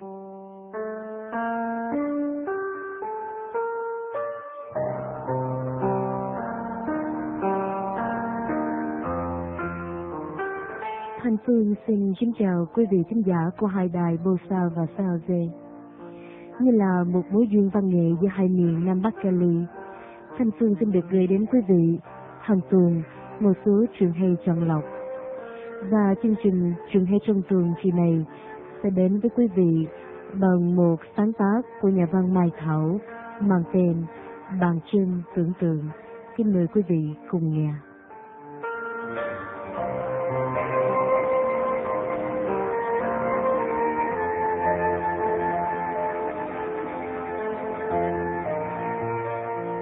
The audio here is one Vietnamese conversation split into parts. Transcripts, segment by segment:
Thanh Phương xin kính chào quý vị khán giả của hai đài Bô Sao và Sao Dê. Như là một mối duyên văn nghệ giữa hai miền Nam Bắc Cali, Thanh Phương xin được gửi đến quý vị hàng tuần một số trường hay chọn lọc. Và chương trình trường hay trong tuần kỳ này sẽ đến với quý vị bằng một sáng tác của nhà văn Mai Thảo mang tên Bàn chân tưởng tượng. Kính mời quý vị cùng nghe.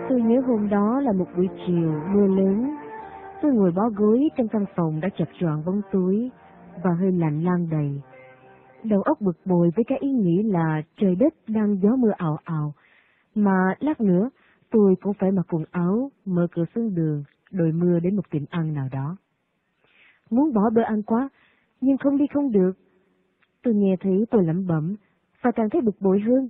Tôi nhớ hôm đó là một buổi chiều mưa lớn. Tôi ngồi bó gối trong căn phòng đã chập choạng bóng tối và hơi lạnh lan đầy. Đầu óc bực bội với cái ý nghĩ là trời đất đang gió mưa ảo ảo, mà lát nữa tôi cũng phải mặc quần áo, mở cửa xuống đường, đội mưa đến một tiệm ăn nào đó. Muốn bỏ bữa ăn quá, nhưng không đi không được. Tôi nghe thấy tôi lẩm bẩm và càng thấy bực bội hơn.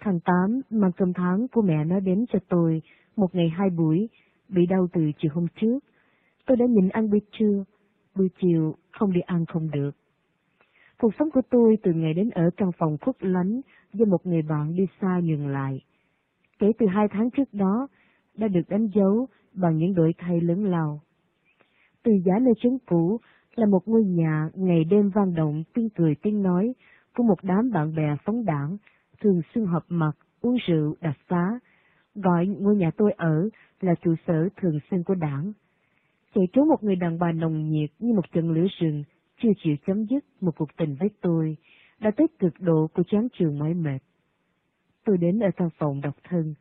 Tháng tám, mang cơm tháng của mẹ nó đến cho tôi một ngày hai buổi, bị đau từ chiều hôm trước. Tôi đã nhịn ăn buổi trưa, buổi chiều không đi ăn không được. Cuộc sống của tôi từ ngày đến ở căn phòng khuất lánh do một người bạn đi xa nhường lại. Kể từ hai tháng trước đó, đã được đánh dấu bằng những đổi thay lớn lao. Từ giá nơi trấn cũ là một ngôi nhà ngày đêm vang động tiếng cười tiếng nói của một đám bạn bè phóng đảng thường xuyên họp mặt, uống rượu, đặt xá, gọi ngôi nhà tôi ở là trụ sở thường xuyên của đảng. Chạy trốn một người đàn bà nồng nhiệt như một trận lửa rừng, chưa chịu chấm dứt một cuộc tình với tôi, đã tới cực độ của chán trường mỏi mệt. Tôi đến ở căn phòng độc thân,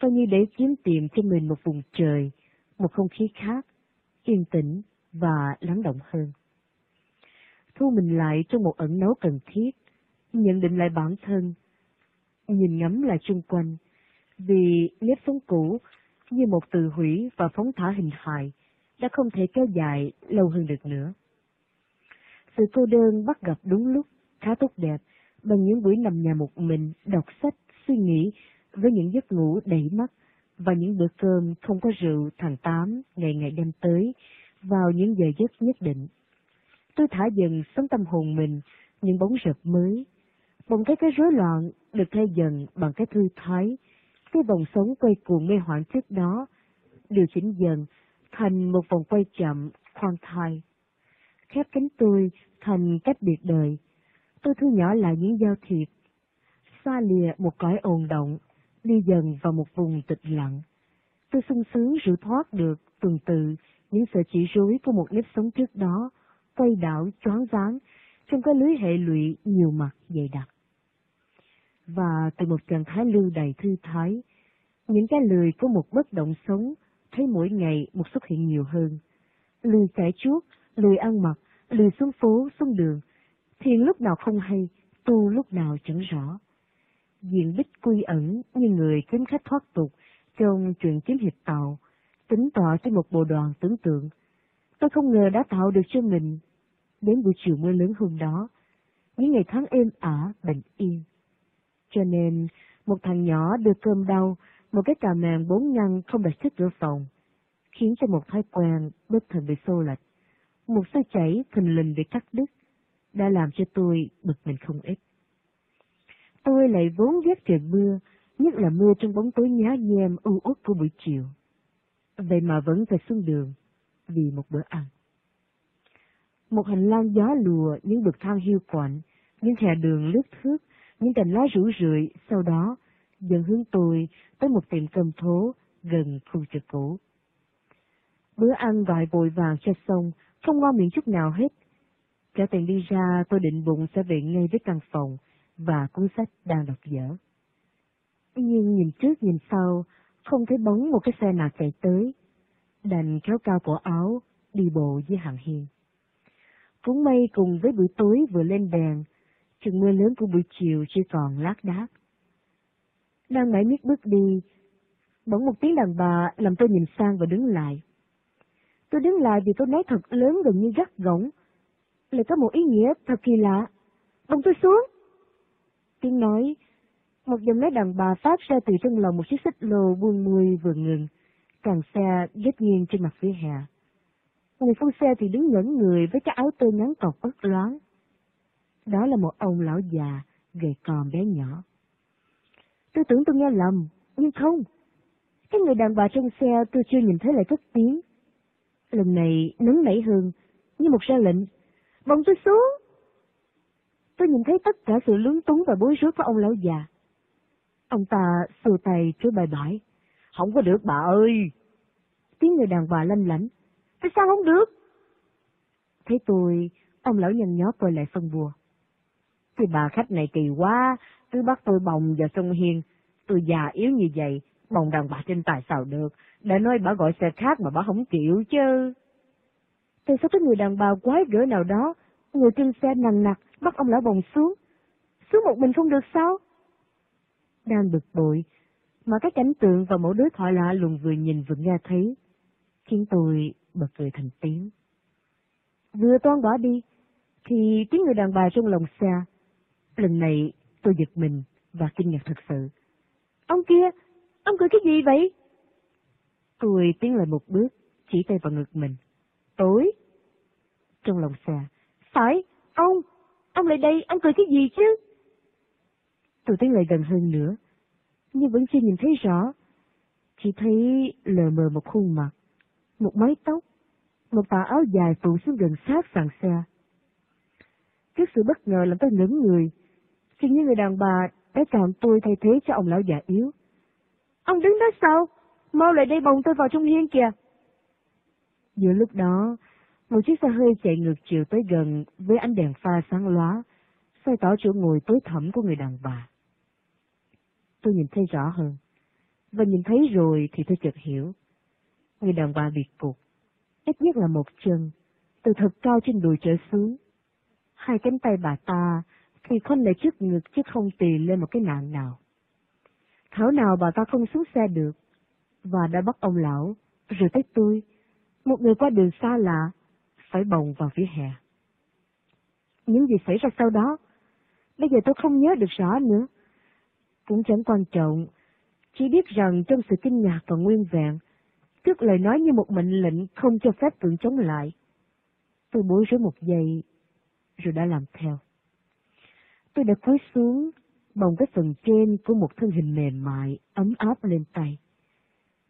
coi như để kiếm tìm cho mình một vùng trời, một không khí khác, yên tĩnh và lắng động hơn. Thu mình lại trong một ẩn nấu cần thiết, nhận định lại bản thân, nhìn ngắm lại xung quanh, vì nếp sống cũ như một từ hủy và phóng thả hình hài đã không thể kéo dài lâu hơn được nữa. Sự cô đơn bắt gặp đúng lúc, khá tốt đẹp, bằng những buổi nằm nhà một mình, đọc sách, suy nghĩ, với những giấc ngủ đầy mắt, và những bữa cơm không có rượu tháng tám ngày ngày đem tới, vào những giờ giấc nhất định. Tôi thả dần sống tâm hồn mình, những bóng rập mới, Bỗng cái cái rối loạn được thay dần bằng cái thư thái, cái vòng sống quay cuồng mê hoảng trước đó, điều chỉnh dần thành một vòng quay chậm, khoan thai. Khép cánh tôi thành cách biệt đời, tôi thu nhỏ lại những giao thiệp, xa lìa một cõi ồn động, đi dần vào một vùng tịch lặng. Tôi sung sướng rượu thoát được tuần tự những sợi chỉ rối của một nếp sống trước đó, quay đảo choáng váng trong cái lưới hệ lụy nhiều mặt dày đặc và từ một trạng thái lưu đầy thư thái, những cái lười của một bất động sống thấy mỗi ngày một xuất hiện nhiều hơn. Lười cải chuốt, lười ăn mặc, lùi xuống phố, xuống đường, thiền lúc nào không hay, tu lúc nào chẳng rõ. Diện bích quy ẩn như người kiếm khách thoát tục trong chuyện kiếm hiệp tàu, tính tọa trên một bộ đoàn tưởng tượng. Tôi không ngờ đã tạo được cho mình. Đến buổi chiều mưa lớn hôm đó, những ngày tháng êm ả, bình yên cho nên, một thằng nhỏ đưa cơm đau, một cái cà màng bốn ngăn không đặt trước cửa phòng, khiến cho một thói quen bất thần bị xô lệch. Một sao chảy thình lình bị cắt đứt, đã làm cho tôi bực mình không ít. Tôi lại vốn ghét trời mưa, nhất là mưa trong bóng tối nhá nhem u uất của buổi chiều. Vậy mà vẫn phải xuống đường, vì một bữa ăn. Một hành lang gió lùa, những bậc thang hiu quạnh, những hè đường lướt thước, những cành lá rủ rượi, sau đó dần hướng tôi tới một tiệm cơm thố gần khu chợ cũ. Bữa ăn gọi vội vàng cho xong, không ngon miệng chút nào hết. Trả tiền đi ra, tôi định bụng sẽ về ngay với căn phòng và cuốn sách đang đọc dở. Nhưng nhìn trước nhìn sau, không thấy bóng một cái xe nào chạy tới. Đành kéo cao cổ áo, đi bộ với hàng hiên. Cũng may cùng với buổi tối vừa lên đèn, chừng mưa lớn của buổi chiều chỉ còn lác đác. Đang mãi miết bước đi, bỗng một tiếng đàn bà làm tôi nhìn sang và đứng lại. Tôi đứng lại vì tôi nói thật lớn gần như gắt gỏng, lại có một ý nghĩa thật kỳ lạ. Bông tôi xuống. tiếng nói. Một dòng nói đàn bà phát ra từ trong lòng một chiếc xích lô buông mùi vừa ngừng. Càng xe ghét nghiêng trên mặt phía hè. Người phu xe thì đứng ngẩn người với cái áo tơ ngắn cọc ớt loáng. Đó là một ông lão già, gầy còm bé nhỏ. Tôi tưởng tôi nghe lầm, nhưng không. Cái người đàn bà trong xe tôi chưa nhìn thấy lại cất tiếng. Lần này nóng nảy hơn, như một ra lệnh. Bồng tôi xuống! Tôi nhìn thấy tất cả sự lúng túng và bối rối của ông lão già. Ông ta xua tay chối bài bãi. Không có được bà ơi! Tiếng người đàn bà lanh lảnh. Tại sao không được? Thấy tôi, ông lão nhăn nhó tôi lại phân bùa. Cái bà khách này kỳ quá, cứ bắt tôi bồng vào sông Hiên. Tôi già yếu như vậy, bồng đàn bà trên tài sao được. Đã nói bà gọi xe khác mà bà không chịu chứ. Tại sao cái người đàn bà quái gỡ nào đó, ngồi trên xe nặng nặc, bắt ông lão bồng xuống? Xuống một mình không được sao? Đang bực bội, mà cái cảnh tượng và mẫu đối thoại lạ lùng vừa nhìn vừa nghe thấy, khiến tôi bật cười thành tiếng. Vừa toan bỏ đi, thì tiếng người đàn bà trong lòng xe. Lần này tôi giật mình và kinh ngạc thật sự. Ông kia, ông cười cái gì vậy? Tôi tiến lại một bước, chỉ tay vào ngực mình. Tối. Trong lòng xe. Phải, ông, ông lại đây, ông cười cái gì chứ? Tôi tiến lại gần hơn nữa, nhưng vẫn chưa nhìn thấy rõ. Chỉ thấy lờ mờ một khuôn mặt, một mái tóc, một tà áo dài phủ xuống gần sát sàn xe. Trước sự bất ngờ làm tôi ngẩn người, khi những người đàn bà đã chọn tôi thay thế cho ông lão già yếu. Ông đứng đó sao? Mau lại đây bồng tôi vào trong hiên kìa. Giữa lúc đó, một chiếc xe hơi chạy ngược chiều tới gần với ánh đèn pha sáng lóa, soi tỏ chỗ ngồi tối thẳm của người đàn bà. Tôi nhìn thấy rõ hơn, và nhìn thấy rồi thì tôi chợt hiểu. Người đàn bà bị cục, ít nhất là một chân, từ thật cao trên đùi trở xuống. Hai cánh tay bà ta thì khoanh lại trước ngực chứ không tì lên một cái nạn nào. Thảo nào bà ta không xuống xe được, và đã bắt ông lão, rồi tới tôi, một người qua đường xa lạ, phải bồng vào phía hè. Những gì xảy ra sau đó, bây giờ tôi không nhớ được rõ nữa. Cũng chẳng quan trọng, chỉ biết rằng trong sự kinh ngạc và nguyên vẹn, trước lời nói như một mệnh lệnh không cho phép tưởng chống lại. Tôi bối rối một giây, rồi đã làm theo. Tôi đã cúi xuống, bồng cái phần trên của một thân hình mềm mại, ấm áp lên tay.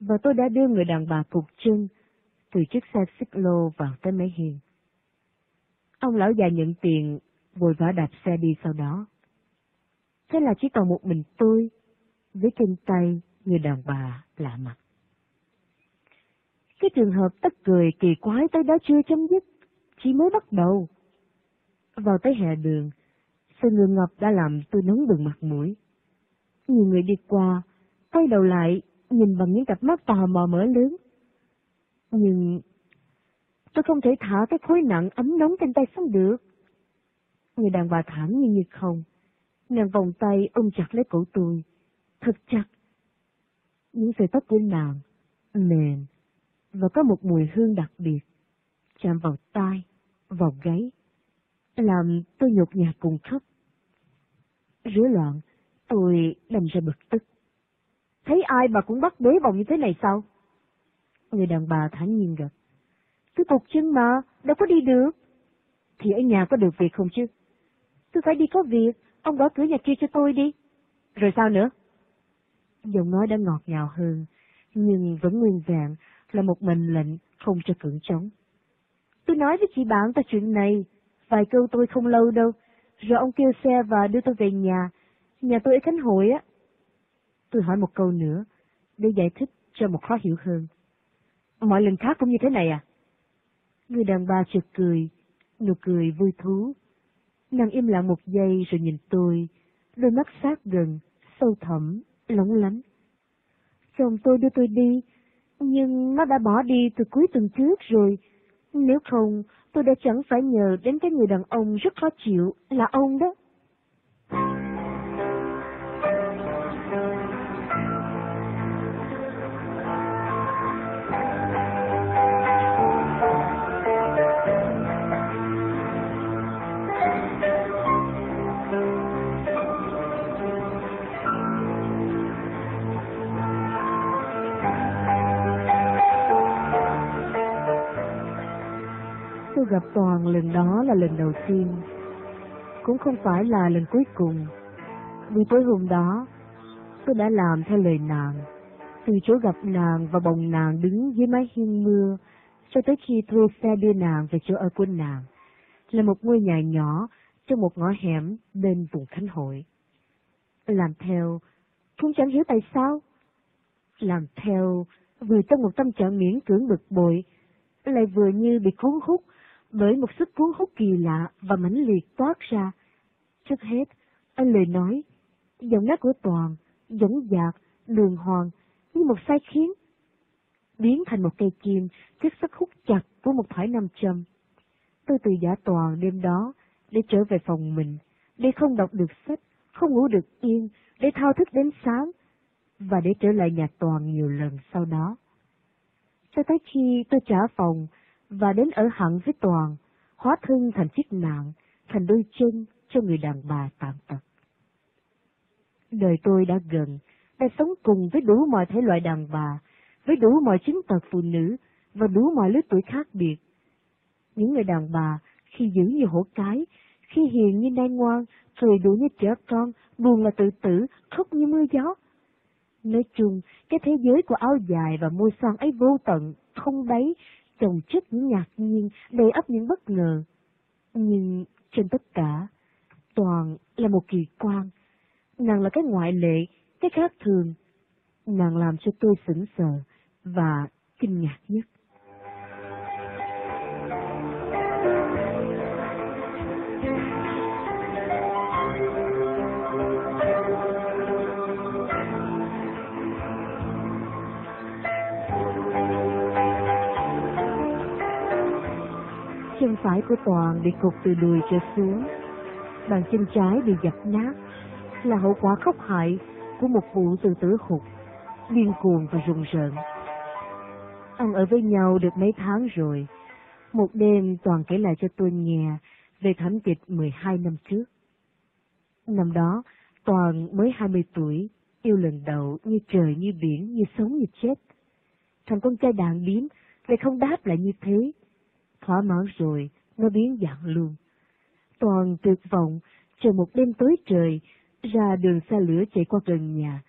Và tôi đã đưa người đàn bà phục chân từ chiếc xe xích lô vào tới máy hiên. Ông lão già nhận tiền, vội vã đạp xe đi sau đó. Thế là chỉ còn một mình tôi, với trên tay người đàn bà lạ mặt. Cái trường hợp tất cười kỳ quái tới đó chưa chấm dứt, chỉ mới bắt đầu. Vào tới hè đường, sự ngựa ngập đã làm tôi nóng bừng mặt mũi. Nhiều người đi qua, quay đầu lại, nhìn bằng những cặp mắt tò mò mở lớn. Nhưng tôi không thể thả cái khối nặng ấm nóng trên tay xuống được. Người đàn bà thảm như như không, nàng vòng tay ôm chặt lấy cổ tôi, thật chặt. Những sợi tóc của nàng, mềm, và có một mùi hương đặc biệt, chạm vào tai, vào gáy, làm tôi nhột nhạt cùng khóc. Rối loạn, tôi đành ra bực tức. Thấy ai mà cũng bắt bế bồng như thế này sao? Người đàn bà thản nhiên gật. Tôi cục chân mà, đâu có đi được. Thì ở nhà có được việc không chứ? Tôi phải đi có việc, ông gõ cửa nhà kia cho tôi đi. Rồi sao nữa? Giọng nói đã ngọt ngào hơn, nhưng vẫn nguyên vẹn là một mệnh lệnh không cho cưỡng chống. Tôi nói với chị bạn ta chuyện này, vài câu tôi không lâu đâu, rồi ông kêu xe và đưa tôi về nhà, nhà tôi ở Khánh Hội á. Tôi hỏi một câu nữa, để giải thích cho một khó hiểu hơn. Mọi lần khác cũng như thế này à? Người đàn bà chợt cười, nụ cười vui thú. Nàng im lặng một giây rồi nhìn tôi, đôi mắt sát gần, sâu thẳm, lóng lánh. Chồng tôi đưa tôi đi, nhưng nó đã bỏ đi từ cuối tuần trước rồi. Nếu không, tôi đã chẳng phải nhờ đến cái người đàn ông rất khó chịu, là ông đó. Tôi gặp Toàn lần đó là lần đầu tiên, cũng không phải là lần cuối cùng. Vì tối hôm đó, tôi đã làm theo lời nàng, từ chỗ gặp nàng và bồng nàng đứng dưới mái hiên mưa, cho tới khi thuê xe đưa nàng về chỗ ở của nàng, là một ngôi nhà nhỏ trong một ngõ hẻm bên vùng Khánh Hội. Làm theo, cũng chẳng hiểu tại sao. Làm theo, vừa trong một tâm trạng miễn cưỡng bực bội, lại vừa như bị cuốn hút bởi một sức cuốn hút kỳ lạ và mãnh liệt toát ra. Trước hết, anh lời nói, giọng nói của Toàn, giống dạc, đường hoàng, như một sai khiến, biến thành một cây kim trước sức hút chặt của một thỏi nam châm. Tôi từ giả Toàn đêm đó để trở về phòng mình, để không đọc được sách, không ngủ được yên, để thao thức đến sáng, và để trở lại nhà Toàn nhiều lần sau đó. Cho tới khi tôi trả phòng và đến ở hẳn với Toàn, hóa thân thành chiếc nạn, thành đôi chân cho người đàn bà tàn tật. Đời tôi đã gần, đã sống cùng với đủ mọi thể loại đàn bà, với đủ mọi chứng tật phụ nữ và đủ mọi lứa tuổi khác biệt. Những người đàn bà khi dữ như hổ cái, khi hiền như nai ngoan, cười đủ như trẻ con, buồn là tự tử, khóc như mưa gió. Nói chung, cái thế giới của áo dài và môi son ấy vô tận, không đáy, chồng chất những ngạc nhiên, đầy ấp những bất ngờ. Nhưng trên tất cả, Toàn là một kỳ quan. Nàng là cái ngoại lệ, cái khác thường. Nàng làm cho tôi sững sờ và kinh ngạc nhất. Của Toàn bị cục từ đùi trở xuống, bàn chân trái bị dập nát, là hậu quả khốc hại của một vụ tự tử hụt, điên cuồng và rùng rợn. Ông ở với nhau được mấy tháng rồi, một đêm Toàn kể lại cho tôi nghe về thảm kịch 12 năm trước. Năm đó, Toàn mới 20 tuổi, yêu lần đầu như trời như biển, như sống như chết. Thằng con trai đàn điếm lại không đáp lại như thế, thỏa mãn rồi, nó biến dạng luôn. Toàn tuyệt vọng, chờ một đêm tối trời, ra đường xa lửa chạy qua gần nhà,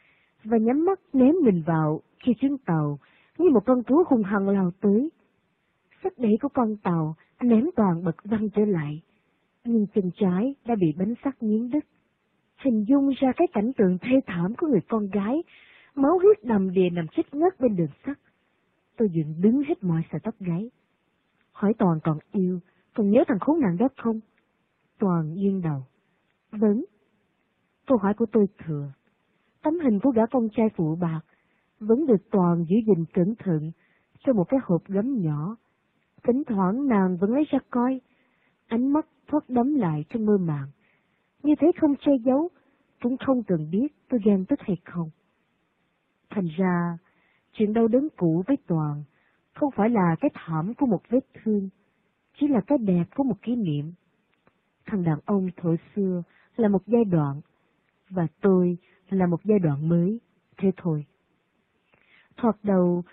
và nhắm mắt ném mình vào khi chuyến tàu, như một con thú hung hăng lao tới. Sức đẩy của con tàu ném toàn bật văng trở lại, nhưng chân trái đã bị bánh sắt nghiến đứt. Hình dung ra cái cảnh tượng thê thảm của người con gái, máu huyết đầm đìa nằm chết ngất bên đường sắt. Tôi dựng đứng hết mọi sợi tóc gáy. Hỏi Toàn còn yêu, còn nhớ thằng khốn nạn đó không? Toàn nghiêng đầu. Vâng. Câu hỏi của tôi thừa. Tấm hình của gã con trai phụ bạc vẫn được Toàn giữ gìn cẩn thận trong một cái hộp gấm nhỏ. Thỉnh thoảng nàng vẫn lấy ra coi, ánh mắt thoát đấm lại trong mơ màng. Như thế không che giấu, cũng không cần biết tôi ghen tức hay không. Thành ra, chuyện đau đớn cũ với Toàn không phải là cái thảm của một vết thương, chỉ là cái đẹp của một kỷ niệm. Thằng đàn ông thổi xưa là một giai đoạn, và tôi là một giai đoạn mới, thế thôi. Thoạt đầu,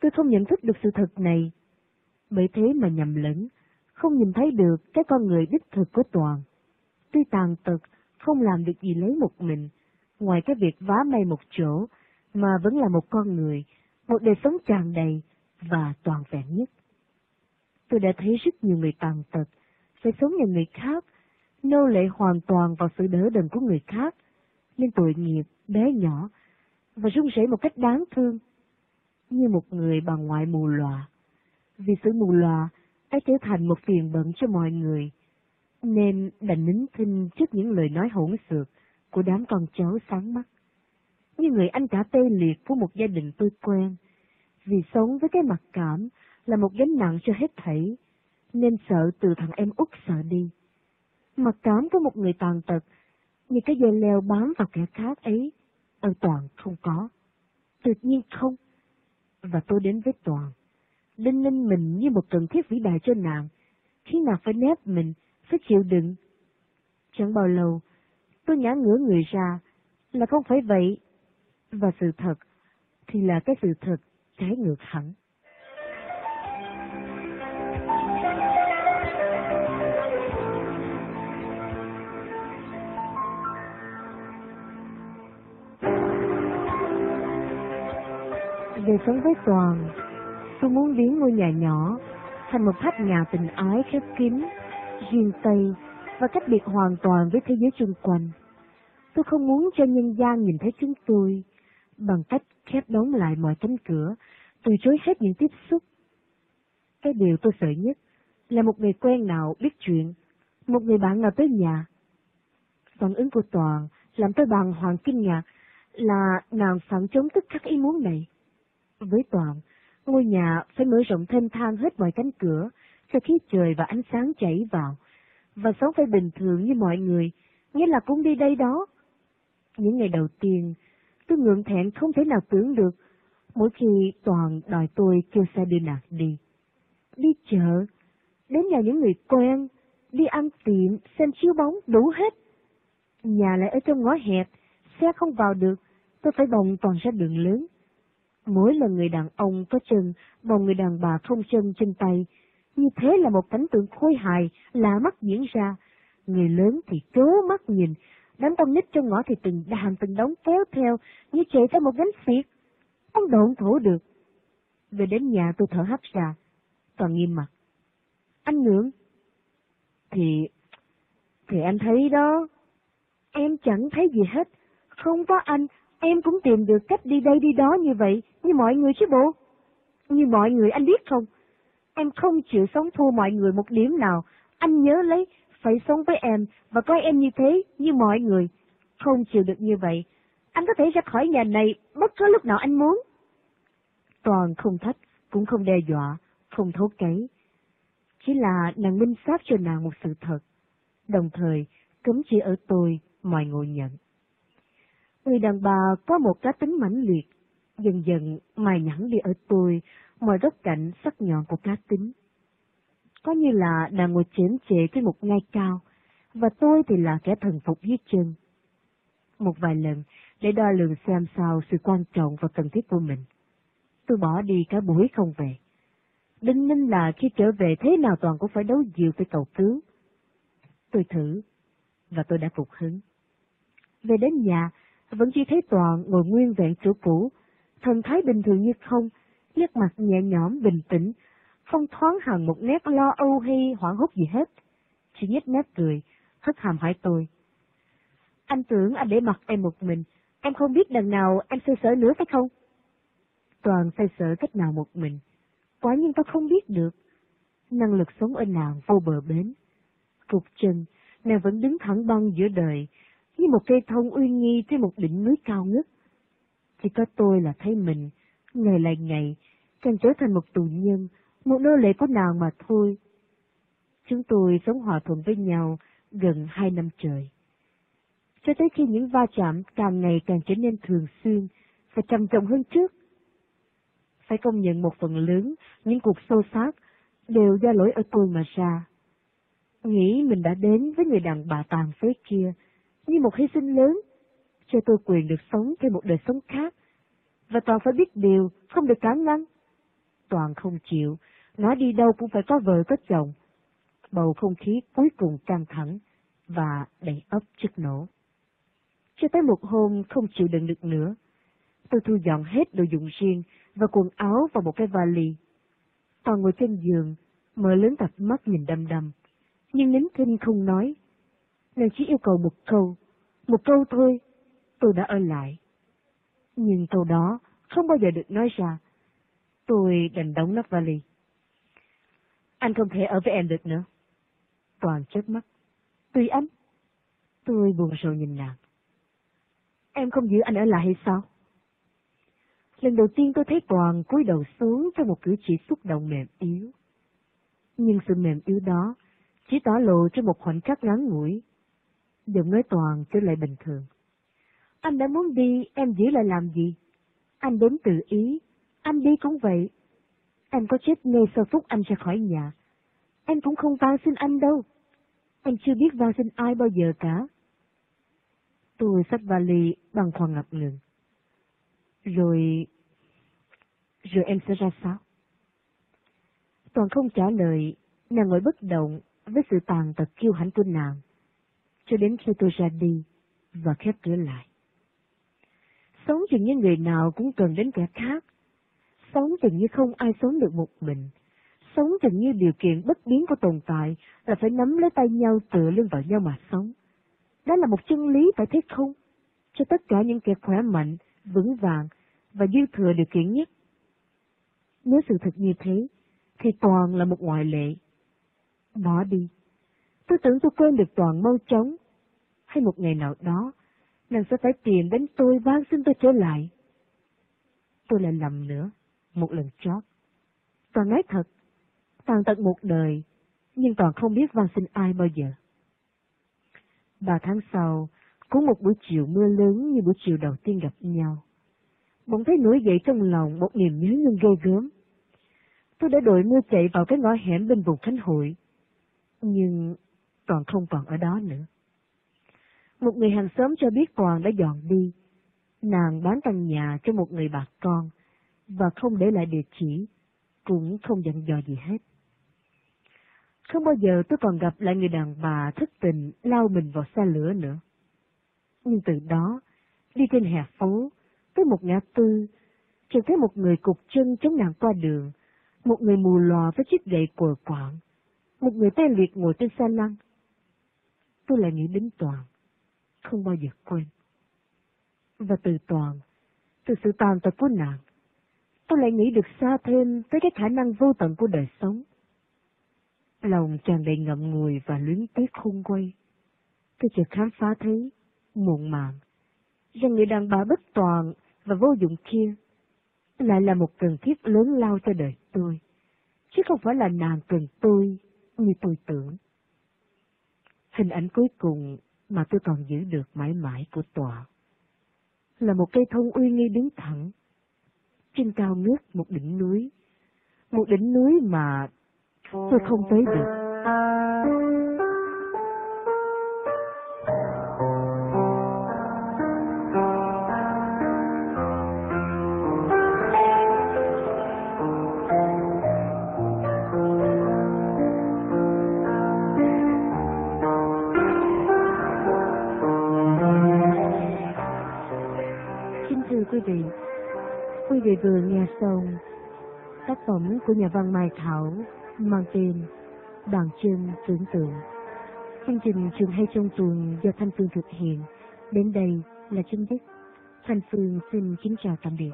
tôi không nhận thức được sự thật này, bởi thế mà nhầm lẫn, không nhìn thấy được cái con người đích thực của Toàn. Tuy tàn tật, không làm được gì lấy một mình, ngoài cái việc vá may một chỗ, mà vẫn là một con người, một đời sống tràn đầy, và toàn vẹn nhất. Tôi đã thấy rất nhiều người tàn tật, phải sống nhờ người khác, nô lệ hoàn toàn vào sự đỡ đần của người khác, nên tội nghiệp, bé nhỏ, và run rẩy một cách đáng thương, như một người bà ngoại mù lòa. Vì sự mù lòa đã trở thành một phiền bận cho mọi người, nên đành nín thinh trước những lời nói hỗn xược của đám con cháu sáng mắt. Như người anh cả tê liệt của một gia đình tôi quen, vì sống với cái mặc cảm là một gánh nặng cho hết thảy, nên sợ từ thằng em út sợ đi. Mặc cảm có một người tàn tật, như cái dây leo bám vào kẻ khác ấy, ở Toàn không có. Tự nhiên không. Và tôi đến với Toàn, đinh ninh mình như một cần thiết vĩ đại cho nàng, khiến nàng phải nép mình, phải chịu đựng. Chẳng bao lâu, tôi nhả ngửa người ra, là không phải vậy. Và sự thật, thì là cái sự thật trái ngược hẳn. Về sống với Toàn, tôi muốn biến ngôi nhà nhỏ thành một tháp nhà tình ái khép kín, riêng tây và cách biệt hoàn toàn với thế giới xung quanh. Tôi không muốn cho nhân gian nhìn thấy chúng tôi bằng cách khép đóng lại mọi cánh cửa, từ chối hết những tiếp xúc. Cái điều tôi sợ nhất là một người quen nào biết chuyện, một người bạn nào tới nhà. Phản ứng của Toàn làm tôi bàng hoàng kinh ngạc là nàng phản chống tất các ý muốn này. Với Toàn, ngôi nhà phải mở rộng thêm thang hết mọi cánh cửa, cho khí trời và ánh sáng chảy vào, và sống phải bình thường như mọi người, nghĩa là cũng đi đây đó. Những ngày đầu tiên, tôi ngượng thẹn không thể nào tưởng được, mỗi khi Toàn đòi tôi kêu xe đưa nạc đi. Đi chợ, đến nhà những người quen, đi ăn tiệm, xem chiếu bóng, đủ hết. Nhà lại ở trong ngõ hẹp, xe không vào được, tôi phải bồng toàn ra đường lớn. Mỗi lần người đàn ông có chân, mà người đàn bà không chân trên tay, như thế là một cảnh tượng khôi hài, lạ mắt diễn ra. Người lớn thì trố mắt nhìn, đám con nít trong ngõ thì từng đàn từng đống kéo theo, như chạy theo một gánh xiết. Không độn thổ được. Về đến nhà tôi thở hắt ra, toàn nghiêm mặt. Anh Ngưỡng. Thì, thì anh thấy đó, em chẳng thấy gì hết. Không có anh, em cũng tìm được cách đi đây đi đó như vậy, như mọi người chứ bộ. Như mọi người anh biết không? Em không chịu sống thua mọi người một điểm nào. Anh nhớ lấy, phải sống với em và coi em như thế, như mọi người. Không chịu được như vậy. Anh có thể ra khỏi nhà này bất cứ lúc nào anh muốn. Toàn không thách, cũng không đe dọa, không thấu cấy. Chỉ là nàng minh xác cho nàng một sự thật, đồng thời cấm chỉ ở tôi mọi ngộ nhận. Người đàn bà có một cá tính mãnh liệt, dần dần mài nhẵn đi ở tôi mọi góc cạnh sắc nhọn của cá tính. Có như là đang ngồi chém chệ trên một ngai cao, và tôi thì là kẻ thần phục dưới chân. Một vài lần, để đo lường xem sao sự quan trọng và cần thiết của mình. Tôi bỏ đi cả buổi không về. Đinh ninh là khi trở về thế nào toàn cũng phải đấu dịu với cầu cứu. Tôi thử, và tôi đã phục hứng. Về đến nhà, vẫn chỉ thấy Toàn ngồi nguyên vẹn chỗ cũ, thần thái bình thường như không, nét mặt nhẹ nhõm bình tĩnh, không thoáng hẳn một nét lo âu hay hoảng hốt gì hết. Chỉ nhếch mép cười, hất hàm hỏi tôi. Anh tưởng anh để mặc em một mình, em không biết đằng nào em sơ sở nữa phải không? Toàn xoay sở cách nào một mình. Quả nhiên tôi không biết được. Năng lực sống ở nàng vô bờ bến. Cục chân, nàng vẫn đứng thẳng băng giữa đời, như một cây thông uy nghi trên một đỉnh núi cao ngất. Chỉ có tôi là thấy mình, ngày lại ngày, càng trở thành một tù nhân, một nô lệ có nào mà thôi. Chúng tôi sống hòa thuận với nhau gần hai năm trời. Cho tới khi những va chạm càng ngày càng trở nên thường xuyên và trầm trọng hơn trước. Phải công nhận một phần lớn những cuộc xô xát đều do lỗi ở tôi mà ra. Nghĩ mình đã đến với người đàn bà tàn phế kia như một hy sinh lớn, cho tôi quyền được sống thêm một đời sống khác. Và Toàn phải biết điều, không được cản ngăn. Toàn không chịu, nói đi đâu cũng phải có vợ có chồng. Bầu không khí cuối cùng căng thẳng và đầy ấp chất nổ. Cho tới một hôm không chịu đựng được nữa, tôi thu dọn hết đồ dụng riêng và quần áo vào một cái vali. Toàn ngồi trên giường, mở lớn cặp mắt nhìn đăm đăm, nhưng nín thinh không nói. Nàng chỉ yêu cầu một câu, một câu thôi, tôi đã ở lại. Nhưng câu đó không bao giờ được nói ra. Tôi đành đóng nắp vali. Anh không thể ở với em được nữa. Toàn chớp mắt. Tùy anh. Tôi buồn rầu nhìn nàng. Em không giữ anh ở lại hay sao? Lần đầu tiên tôi thấy Toàn cúi đầu xuống trong một cử chỉ xúc động mềm yếu. Nhưng sự mềm yếu đó chỉ tỏ lộ trong một khoảnh khắc ngắn ngủi. Giọng nói Toàn trở lại bình thường. Anh đã muốn đi, em giữ lại làm gì? Anh đến tự ý, anh đi cũng vậy. Em có chết ngay sau phút anh ra khỏi nhà. Em cũng không van xin anh đâu. Em chưa biết van xin ai bao giờ cả. Tôi xách vali bằng khoan ngập ngừng. Rồi... Rồi em sẽ ra sao? Toàn không trả lời, nàng ngồi bất động với sự tàn tật kiêu hãnh của nàng, cho đến khi tôi ra đi và khép cửa lại. Sống chừng như người nào cũng cần đến kẻ khác. Sống chừng như không ai sống được một mình. Sống chừng như điều kiện bất biến của tồn tại là phải nắm lấy tay nhau tựa lưng vào nhau mà sống. Đó là một chân lý phải thế không? Cho tất cả những kẻ khỏe mạnh, vững vàng và dư thừa điều kiện nhất. Nếu sự thật như thế, thì Toàn là một ngoại lệ. Bỏ đi. Tôi tưởng tôi quên được Toàn mau chóng. Hay một ngày nào đó, nàng sẽ phải tìm đến tôi van xin tôi trở lại. Tôi lại lầm nữa, một lần chót. Toàn nói thật, toàn tận một đời, nhưng toàn không biết van xin ai bao giờ. Ba tháng sau, có một buổi chiều mưa lớn như buổi chiều đầu tiên gặp nhau. Bỗng thấy nổi dậy trong lòng một niềm nhớ nhung ghê gớm. Tôi đã đội mưa chạy vào cái ngõ hẻm bên vùng Khánh Hội, nhưng Toàn không còn ở đó nữa. Một người hàng xóm cho biết Toàn đã dọn đi. Nàng bán căn nhà cho một người bà con và không để lại địa chỉ, cũng không dặn dò gì hết. Không bao giờ tôi còn gặp lại người đàn bà thất tình lao mình vào xe lửa nữa. Nhưng từ đó, đi trên hè phố, tới một ngã tư, chợt thấy một người cục chân chống nàng qua đường, một người mù lòa với chiếc gậy cồi quạng, một người tê liệt ngồi trên xe lăn. Tôi lại nghĩ đến Toàn, không bao giờ quên. Và từ Toàn, từ sự tàn tật của nàng, tôi lại nghĩ được xa thêm tới cái khả năng vô tận của đời sống. Lòng tràn đầy ngậm ngùi và luyến tiếc khung quay. Tôi chợt khám phá thấy, muộn màng, rằng người đàn bà bất toàn và vô dụng kia lại là một cần thiết lớn lao cho đời tôi, chứ không phải là nàng cần tôi như tôi tưởng. Hình ảnh cuối cùng mà tôi còn giữ được mãi mãi của tòa là một cây thông uy nghi đứng thẳng trên cao ngước một đỉnh núi, một đỉnh núi mà tôi không tới được. Nhà văn Mai Thảo mang tên Bàn chân tưởng tượng. Chương trình trường hay trong tuần do Thanh Phương thực hiện. Đến đây là chấm dứt. Thanh Phương xin kính chào tạm biệt.